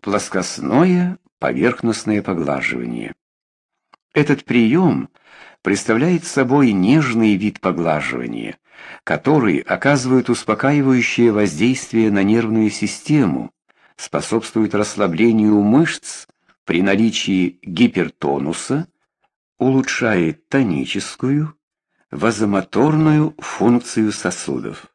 Плоскостное поверхностное поглаживание. Этот прием представляет собой нежный вид поглаживания, который оказывает успокаивающее воздействие на нервную систему, способствует расслаблению мышц при наличии гипертонуса, улучшает тоническую, вазомоторную функцию сосудов.